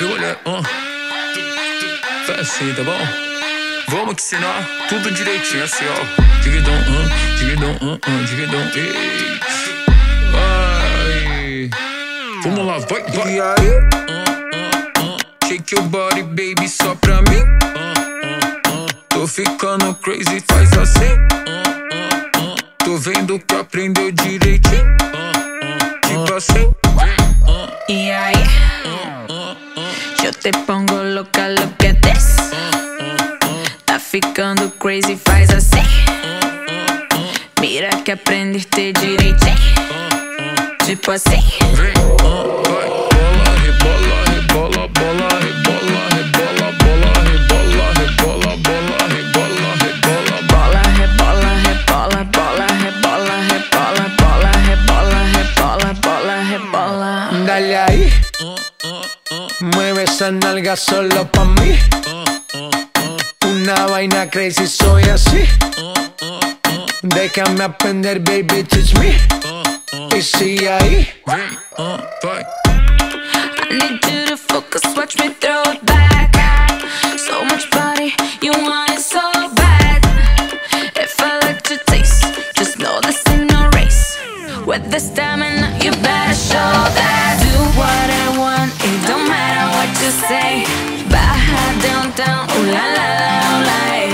Eu olhei, ó. Faz assim, tá bom? Vamos que ensinar tudo direitinho, assim, ó. Digidão, uh, digidão, uh, uh, digidão, ei. Vai. Vamos lá, vai, vai. E aí? Uh, uh, uh. Shake your body, baby, só pra mim. Uh, uh, uh. Tô ficando crazy, faz assim. Uh, uh, uh. Tô vendo que aprendeu direitinho. Uh, uh, tipo assim. Y ahí yo te pongo loca, lo que des. Tá ficando crazy, faz assim. Mira que aprendiste direitinho. Tipo assim. Vem, vai, bola, rebola, rebola, bola, rebola, rebola, bola, rebola, rebola, bola, rebola, rebola, Bola, rebola, rebola, bola, rebola, rebola, bola, rebola, rebola, bola, rebola. Dale ahí. Mueve esa nalga solo pa' mí. Una vaina crazy, soy así. Déjame aprender, baby, teach me. Y sigue ahí. I need you to focus, watch me throw it back. So much body, you want it so bad. If I let you taste, just know this ain't no race. With the stamina, you better show that. Do what I want, it don't you say. Baja down, down, ooh la la la, ooh la.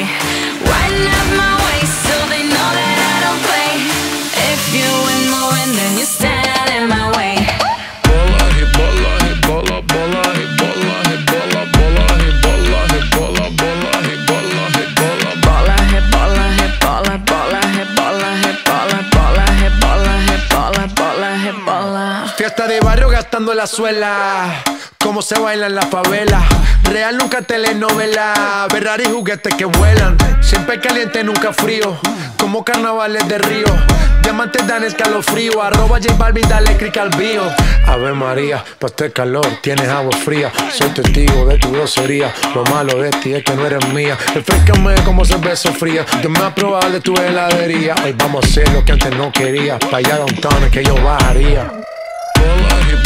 Fiesta de barrio gastando la suela. Cómo se baila en la favela. Real nunca telenovela. Ferrari juguetes que vuelan. Siempre caliente, nunca frío. Como carnavales de río. Diamantes dan escalofrío. Arroba J Balvin, dale click al bio. Ave María, pa' este calor tienes agua fría. Soy testigo de tu grosería. Lo malo de ti es que no eres mía. Refrescame como cerveza fría. Yo me a probar de tu heladería. Hoy vamos a hacer lo que antes no quería. Pa' allá downtown es que yo bajaría.